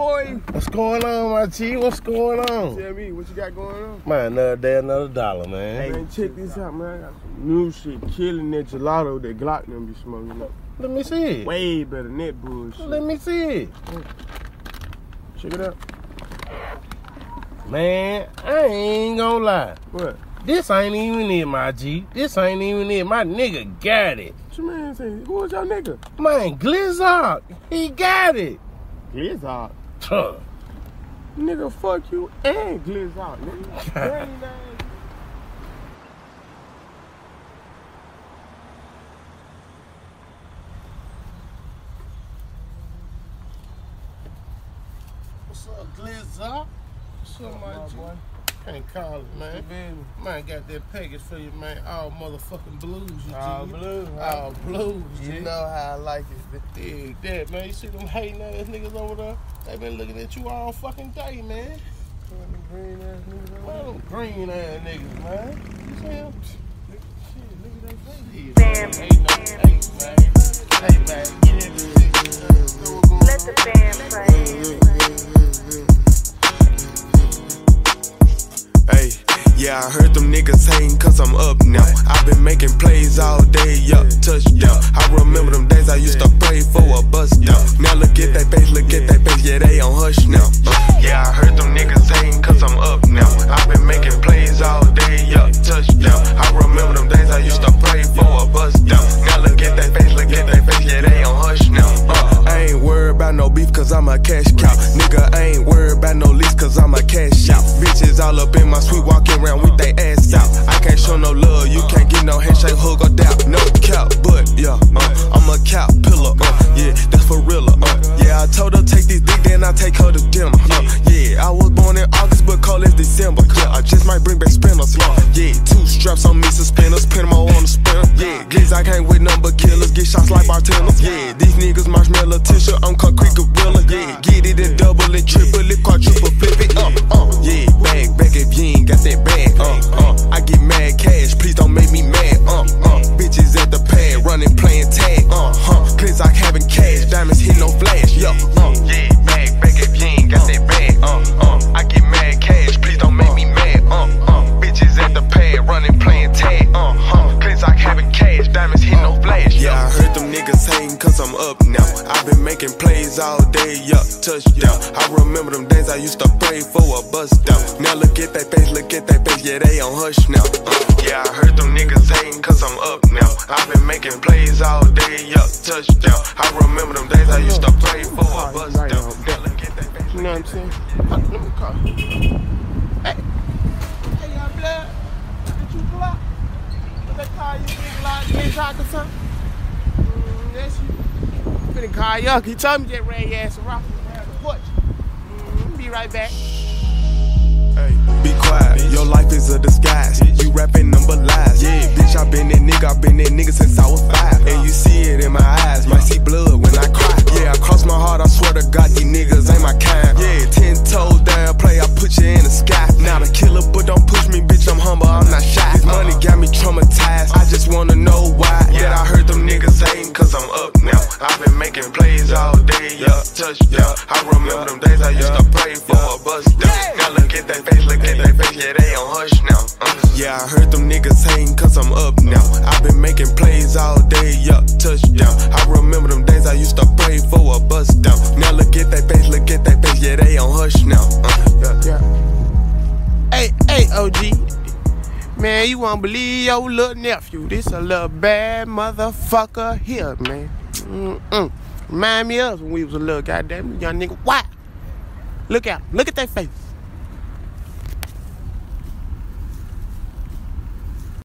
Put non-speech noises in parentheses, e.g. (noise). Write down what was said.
What's going on, my G? What's going on? Tell me what you got going on. Man, another day, another dollar, man. Hey, man, check this out, man. I got some new shit killing that gelato that Glock them be smoking. up. Let me see it. Way better than that bullshit. Let me see it. Check it out. Man, I ain't gonna lie. What? This ain't even it, my G. This ain't even it. My nigga got it. What you mean? Say, who was your nigga? Man, Glizzard, he got it. Glizzard. Huh. Nigga, fuck you and Glizzard, nigga. (laughs) What's up, Glizzard? What's up, my G? Can't call it, man. Man, Man, got that package for you, man. All motherfucking blues, you all G. blue. All blues, G. You know how I like it. Dig that, man. You see them hating ass niggas over there? They been looking at you all fucking day, man. Green ass niggas Man, them green ass niggas, man. You see them? Shit, look at that face. Hey, man. Hey, man, I heard them niggas hating cause I'm up now. I've been making plays all day, yup, touchdown. I remember them days I used to pray for a bust down. Now look at that about no lease cause I'm a cash out. Bitches all up in my suite walking around with they ass out. I can't show no love, you can't get no handshake, hug or doubt. No cap, but yeah, uh, I'm a cap pillar. Uh, yeah, that's for real. Uh, yeah, I told her take this dick, then I take her to dinner. Uh, yeah, I was born in August, but cold as December. Yeah, I just might bring back spinners. Uh, yeah, two straps on me, suspenders, pin them all on the spinner. Yeah, glitz, I can't with number killers, get shots like bartenders. Yeah, these niggas marshmallow tissue, I'm concrete gorilla. Yeah, get it and double and triple diamonds hit no flash. Yeah, I heard them niggas hating cause I'm up now. I've been making plays all day, yup, touchdown. I remember them days I used to pray for a bust down. Now look at that face, look at that face, yeah, they on hush now. Uh, yeah, I heard them niggas hating cause I'm up now. I've been making plays all day, yup, touchdown. I Mm, you. Finna call. He told me that red ass around the porch. Mm, be right back. Hey, be quiet, your life is a disguise. You rapping number lies. Yeah, bitch, I been that nigga, I been that nigga since I was five. And you see it in my eyes, might see blood when I cry. Yeah, I cross my heart, I swear to God, these niggas ain't my kind. Touchdown. I remember them days I used to pray for a bust down. Now look at that face, look at that face, yeah, they on hush now. Uh, yeah, I heard them niggas hating cause I'm up now. I've been making plays all day, yeah, touchdown. I remember them days I used to pray for a bust down. Now look at that face, look at that face, yeah, they on hush now. Uh, yeah. Yeah. Hey, hey, OG. Man, you won't believe your little nephew. This a little bad motherfucker here, man. Mm-mm. Remind me us when we was a little goddamn young nigga. Why? Look out. Look at that face.